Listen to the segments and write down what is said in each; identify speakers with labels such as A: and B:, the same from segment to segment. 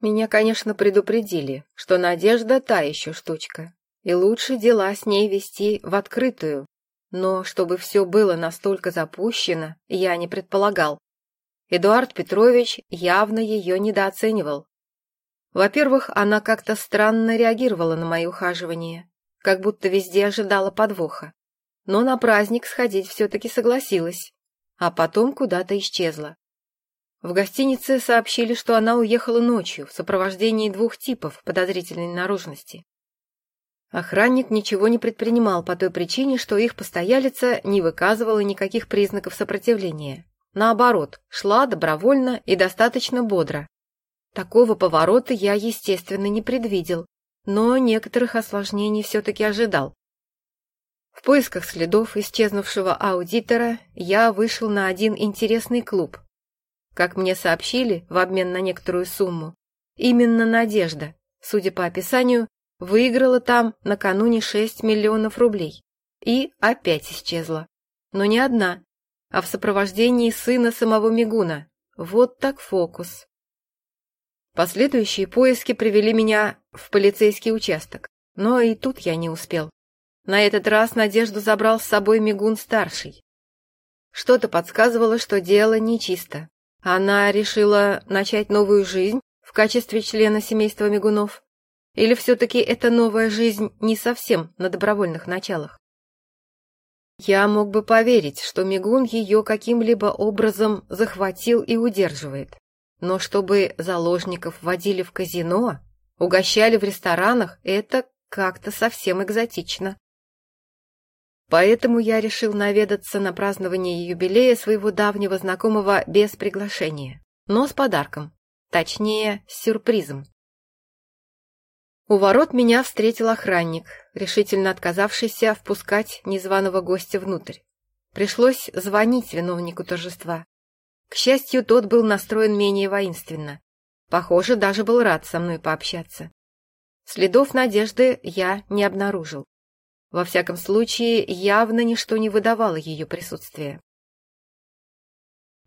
A: Меня, конечно, предупредили, что Надежда та еще штучка, и лучше дела с ней вести в открытую. Но чтобы все было настолько запущено, я не предполагал. Эдуард Петрович явно ее недооценивал. Во-первых, она как-то странно реагировала на мои ухаживания, как будто везде ожидала подвоха. Но на праздник сходить все-таки согласилась, а потом куда-то исчезла. В гостинице сообщили, что она уехала ночью в сопровождении двух типов подозрительной наружности. Охранник ничего не предпринимал по той причине, что их постоялица не выказывала никаких признаков сопротивления. Наоборот, шла добровольно и достаточно бодро. Такого поворота я, естественно, не предвидел, но некоторых осложнений все-таки ожидал. В поисках следов исчезнувшего аудитора я вышел на один интересный клуб. Как мне сообщили, в обмен на некоторую сумму, именно Надежда, судя по описанию, Выиграла там накануне 6 миллионов рублей. И опять исчезла. Но не одна, а в сопровождении сына самого Мигуна. Вот так фокус. Последующие поиски привели меня в полицейский участок, но и тут я не успел. На этот раз Надежду забрал с собой Мигун-старший. Что-то подсказывало, что дело нечисто. Она решила начать новую жизнь в качестве члена семейства Мигунов. Или все-таки эта новая жизнь не совсем на добровольных началах? Я мог бы поверить, что Мигун ее каким-либо образом захватил и удерживает. Но чтобы заложников водили в казино, угощали в ресторанах, это как-то совсем экзотично. Поэтому я решил наведаться на празднование юбилея своего давнего знакомого без приглашения, но с подарком, точнее, с сюрпризом. У ворот меня встретил охранник, решительно отказавшийся впускать незваного гостя внутрь. Пришлось звонить виновнику торжества. К счастью, тот был настроен менее воинственно. Похоже, даже был рад со мной пообщаться. Следов надежды я не обнаружил. Во всяком случае, явно ничто не выдавало ее присутствия.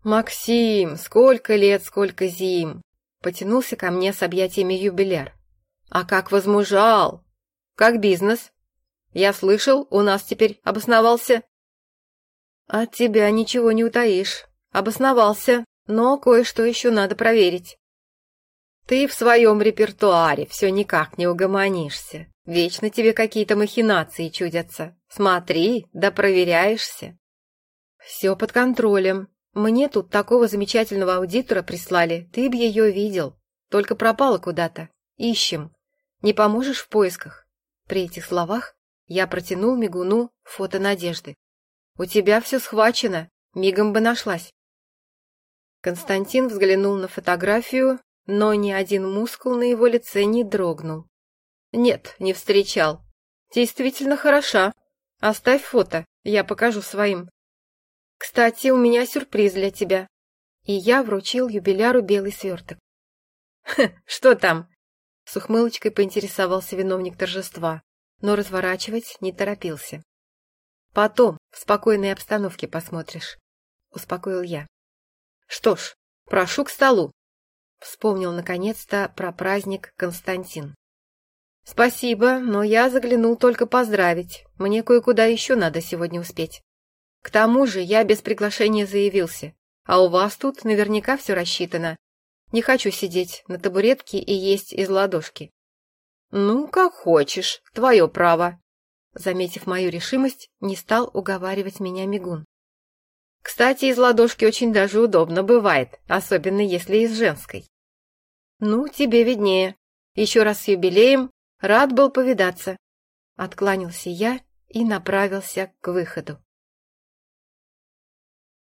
A: «Максим, сколько лет, сколько зим!» Потянулся ко мне с объятиями юбиляр. А как возмужал! Как бизнес? Я слышал, у нас теперь обосновался. От тебя ничего не утаишь. Обосновался, но кое-что еще надо проверить. Ты в своем репертуаре все никак не угомонишься. Вечно тебе какие-то махинации чудятся. Смотри, да проверяешься. Все под контролем. Мне тут такого замечательного аудитора прислали, ты б ее видел. Только пропала куда-то. Ищем. Не поможешь в поисках?» При этих словах я протянул мигуну фото Надежды. «У тебя все схвачено, мигом бы нашлась». Константин взглянул на фотографию, но ни один мускул на его лице не дрогнул. «Нет, не встречал. Действительно хороша. Оставь фото, я покажу своим. Кстати, у меня сюрприз для тебя». И я вручил юбиляру белый сверток. «Что там?» С ухмылочкой поинтересовался виновник торжества, но разворачивать не торопился. «Потом, в спокойной обстановке посмотришь», — успокоил я. «Что ж, прошу к столу», — вспомнил наконец-то про праздник Константин. «Спасибо, но я заглянул только поздравить. Мне кое-куда еще надо сегодня успеть. К тому же я без приглашения заявился, а у вас тут наверняка все рассчитано, не хочу сидеть на табуретке и есть из ладошки. Ну, как хочешь, твое право. Заметив мою решимость, не стал уговаривать меня Мигун. Кстати, из ладошки очень даже удобно бывает, особенно если из женской. Ну, тебе виднее. Еще раз с юбилеем, рад был повидаться. Откланялся я и направился к выходу.